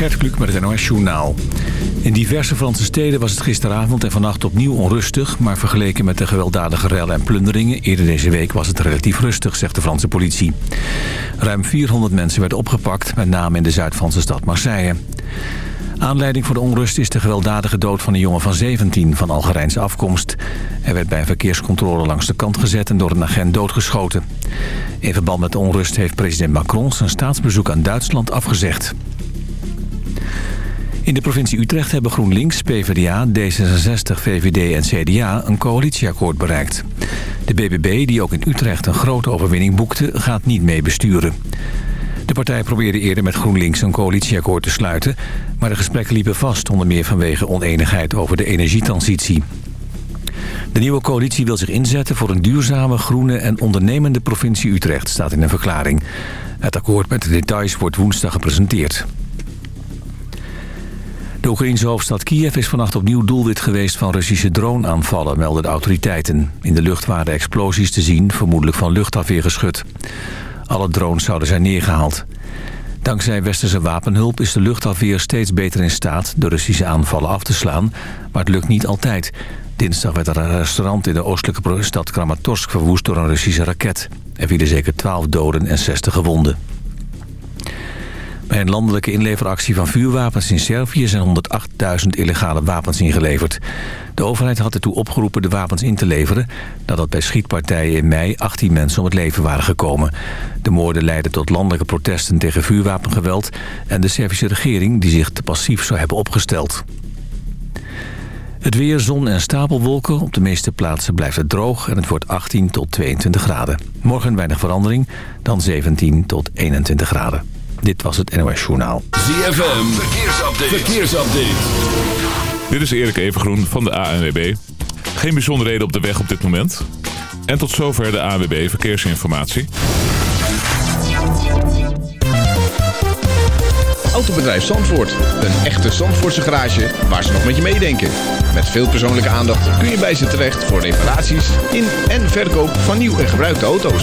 Gert met het NOS Journaal. In diverse Franse steden was het gisteravond en vannacht opnieuw onrustig... maar vergeleken met de gewelddadige rellen en plunderingen... eerder deze week was het relatief rustig, zegt de Franse politie. Ruim 400 mensen werden opgepakt, met name in de Zuid-Franse stad Marseille. Aanleiding voor de onrust is de gewelddadige dood van een jongen van 17 van Algerijnse afkomst. Hij werd bij een verkeerscontrole langs de kant gezet en door een agent doodgeschoten. In verband met de onrust heeft president Macron zijn staatsbezoek aan Duitsland afgezegd. In de provincie Utrecht hebben GroenLinks, PvdA, D66, VVD en CDA een coalitieakkoord bereikt. De BBB, die ook in Utrecht een grote overwinning boekte, gaat niet mee besturen. De partij probeerde eerder met GroenLinks een coalitieakkoord te sluiten... maar de gesprekken liepen vast onder meer vanwege oneenigheid over de energietransitie. De nieuwe coalitie wil zich inzetten voor een duurzame, groene en ondernemende provincie Utrecht, staat in een verklaring. Het akkoord met de details wordt woensdag gepresenteerd. De Oekraïnse hoofdstad Kiev is vannacht opnieuw doelwit geweest van Russische droneaanvallen, melden de autoriteiten. In de lucht waren explosies te zien, vermoedelijk van luchtafweergeschut. Alle drones zouden zijn neergehaald. Dankzij westerse wapenhulp is de luchtafweer steeds beter in staat de Russische aanvallen af te slaan, maar het lukt niet altijd. Dinsdag werd er een restaurant in de oostelijke stad Kramatorsk verwoest door een Russische raket. Er vielen zeker 12 doden en 60 gewonden. Bij een landelijke inleveractie van vuurwapens in Servië zijn 108.000 illegale wapens ingeleverd. De overheid had ertoe opgeroepen de wapens in te leveren... nadat bij schietpartijen in mei 18 mensen om het leven waren gekomen. De moorden leidden tot landelijke protesten tegen vuurwapengeweld... en de Servische regering die zich te passief zou hebben opgesteld. Het weer, zon en stapelwolken. Op de meeste plaatsen blijft het droog en het wordt 18 tot 22 graden. Morgen weinig verandering, dan 17 tot 21 graden. Dit was het NOS Journaal. ZFM, verkeersupdate. verkeersupdate. Dit is Erik Evengroen van de ANWB. Geen bijzonderheden op de weg op dit moment. En tot zover de ANWB Verkeersinformatie. Autobedrijf Zandvoort. Een echte Zandvoortse garage waar ze nog met je meedenken. Met veel persoonlijke aandacht kun je bij ze terecht voor reparaties in en verkoop van nieuw en gebruikte auto's.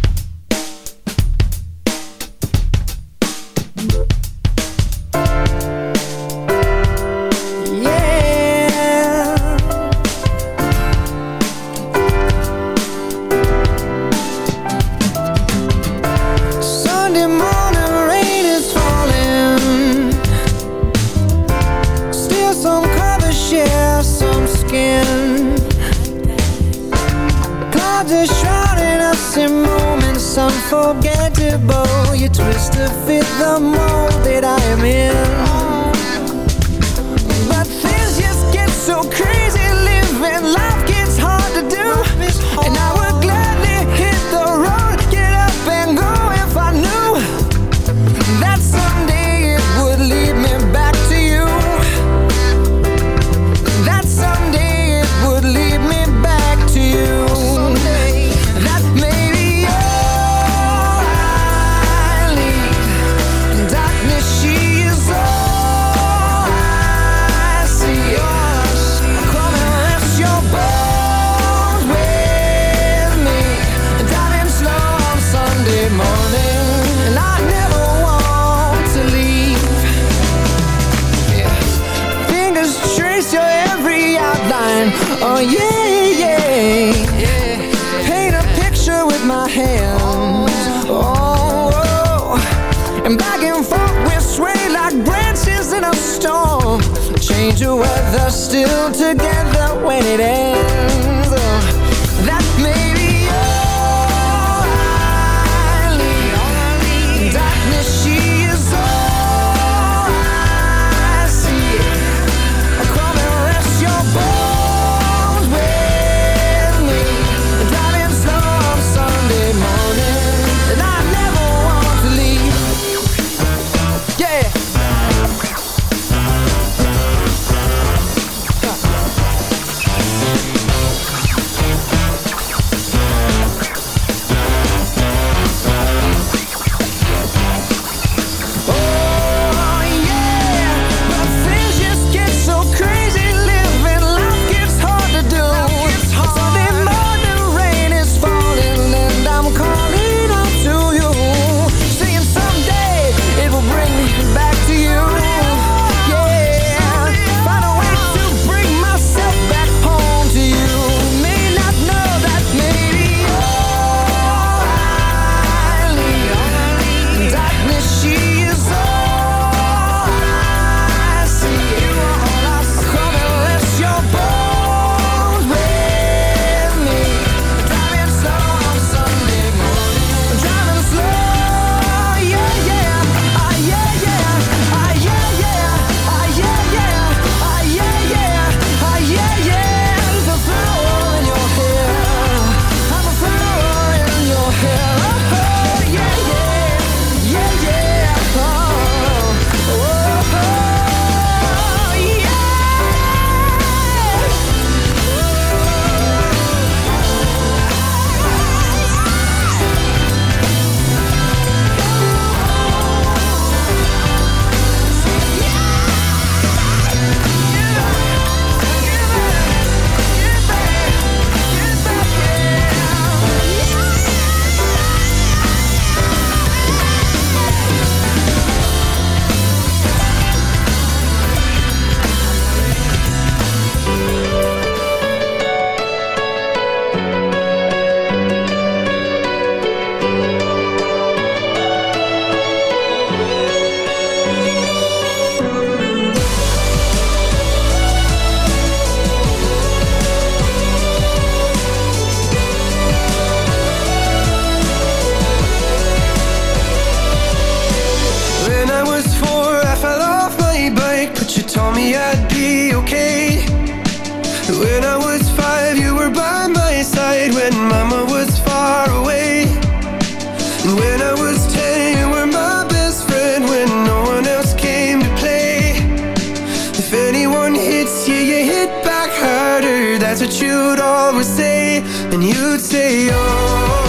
That's what you'd always say And you'd say, oh.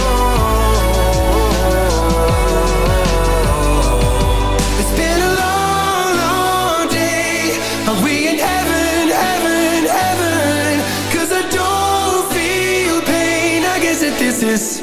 It's been a long, long day. Are we in heaven, heaven, heaven? Cause I don't feel pain. I guess that this is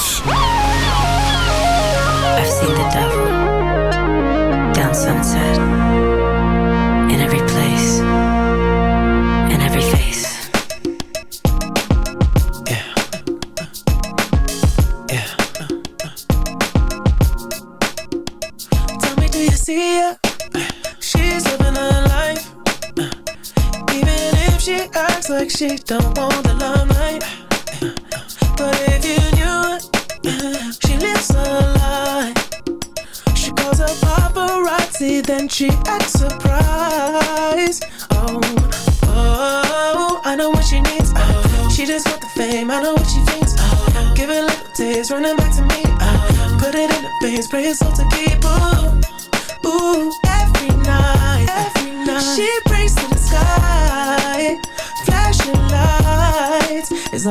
she don't wanna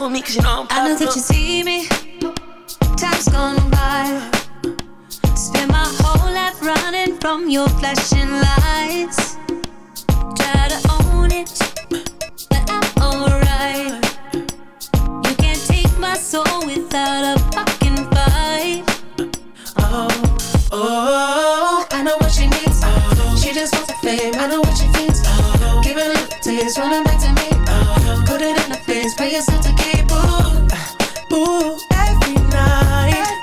Daddy fuck with me cause you know I'm I know that you see me. Time's gone by. Spend my whole life running from your flashing lights. Try to own it, but I'm alright. You can't take my soul without a fucking fight. Oh, oh, I know what she needs. Oh, she just wants the fame. I know what she thinks. Oh, give it a taste, running back to me. Yourself to keep. Ooh, ooh, every night,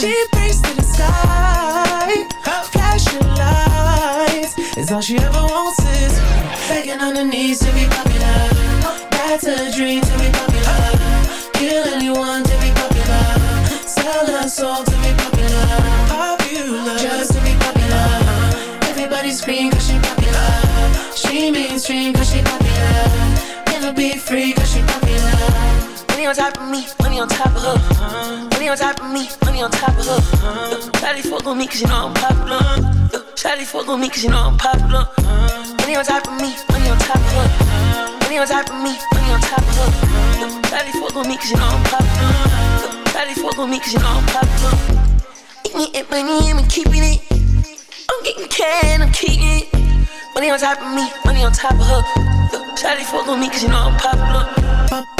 she prays to the sky. Flashing lights is all she ever wants is begging on her knees to be popular. That's a dream to be popular. Kill anyone to be popular. Sell her soul to be popular. Popular. Just to be popular. Popular. She mainstream cause she popular. Top of me, money on top of her. Money on top of me, money on top of her. Shawty fuck with me cause you know I'm popular. Shawty fuck with me cause you know I'm popular. Money on top of me, money on top of her. Money on top of me, money on top of her. Shawty fuck with me cause you know I'm popular. Shawty fuck with me cause you know I'm popular. Eating it, money, I'm keeping it. I'm getting can, I'm keeping it. Money on top of me, money on top of her. Shawty fuck with me cause you know I'm popular.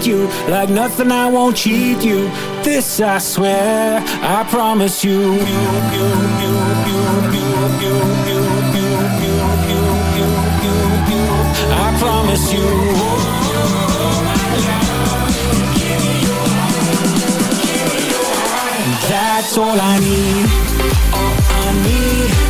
need you like nothing. I won't cheat you. This I swear, I promise you. you. I promise you. That's all I need. All I need.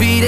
Gets my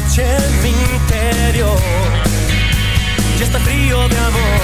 noche en mi interior. Ya está frío de amor.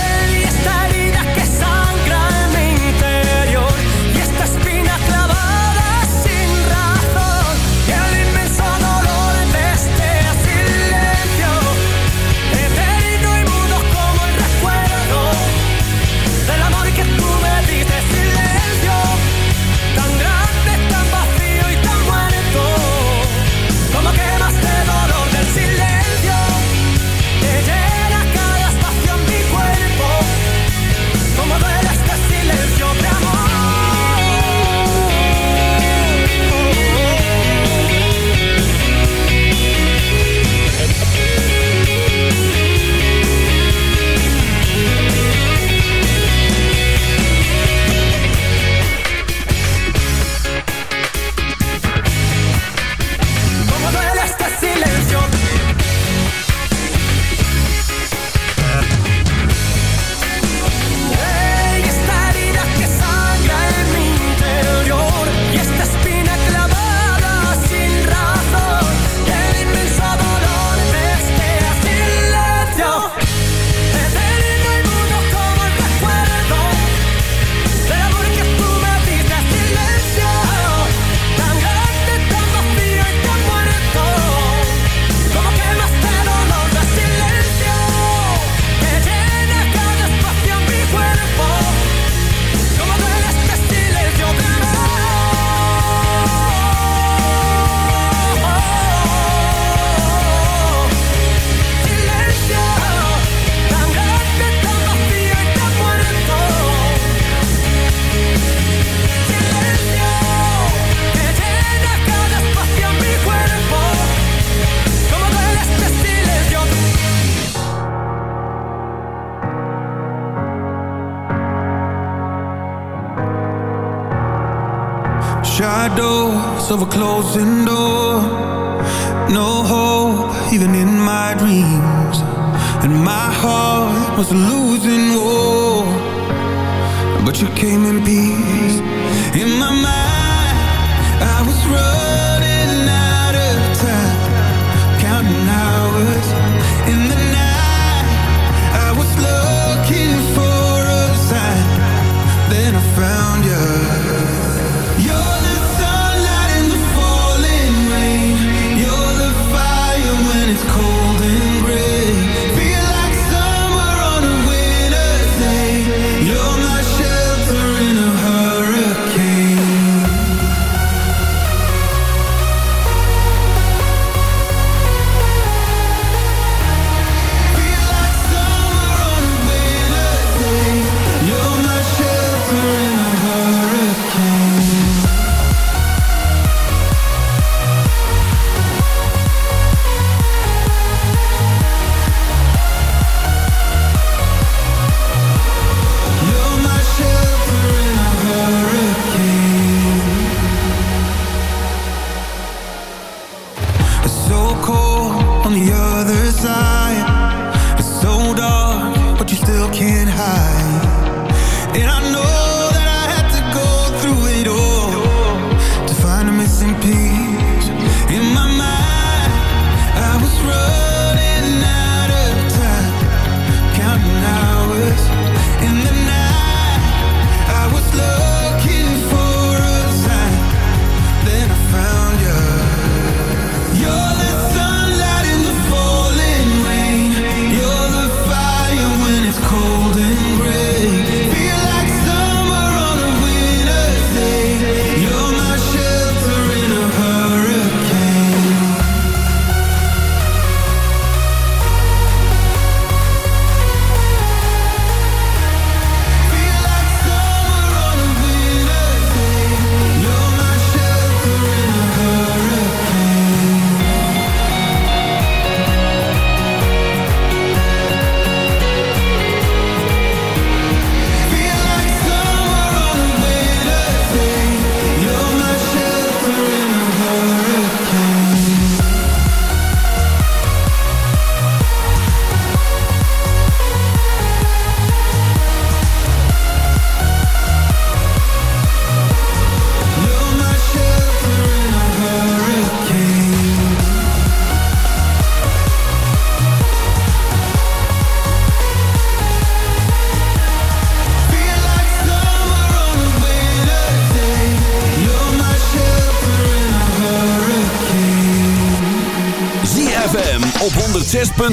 of a closing door. No hope, even in my dreams. And my heart was losing war. But you came in peace. In my mind, I was running out.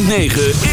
9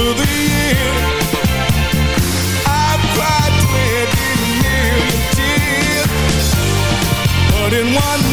of the year. I've tears. But in one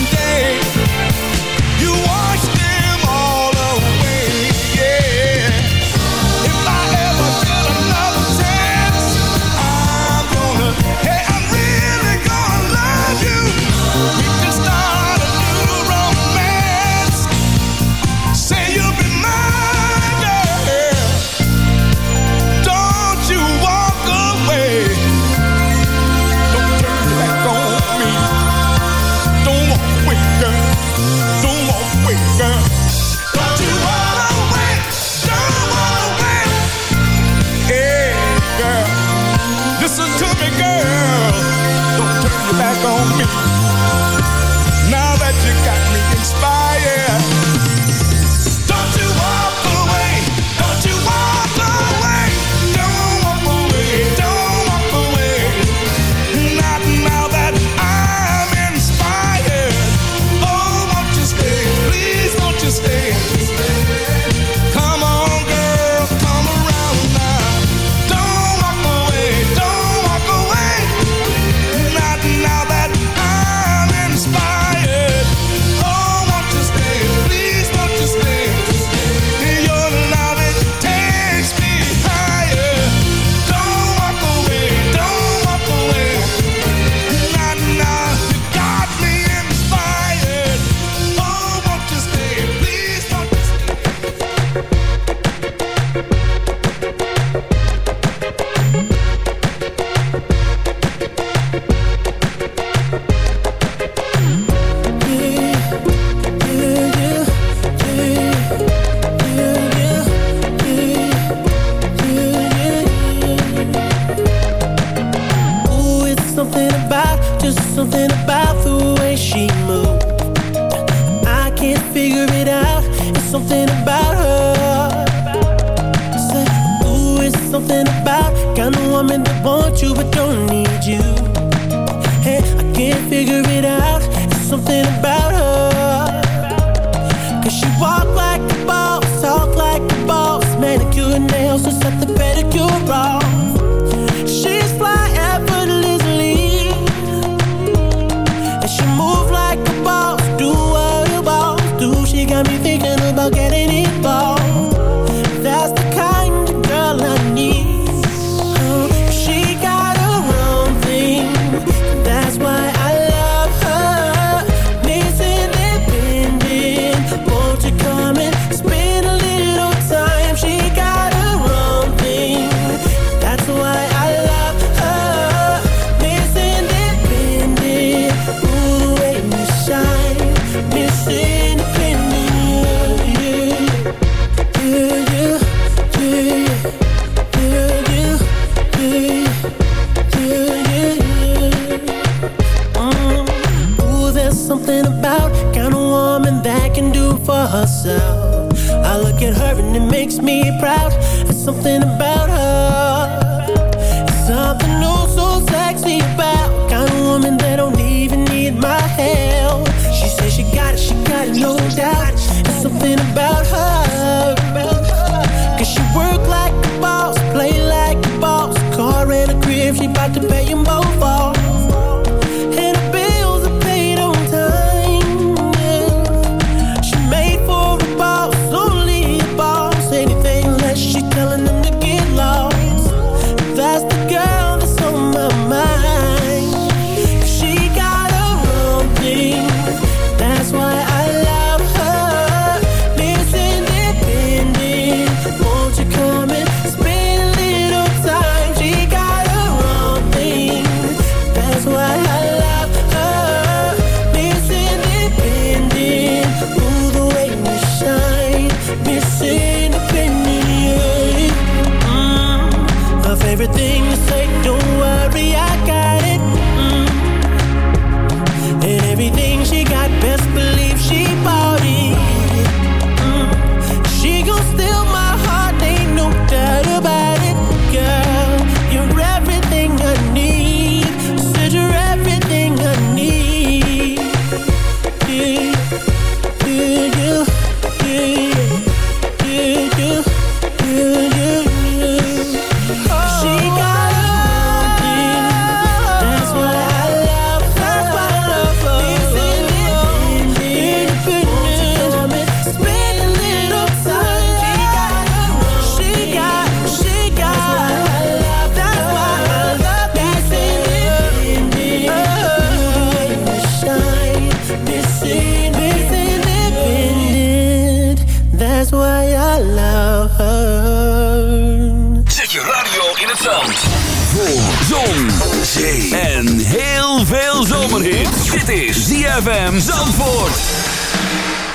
ZFM Zandvoort.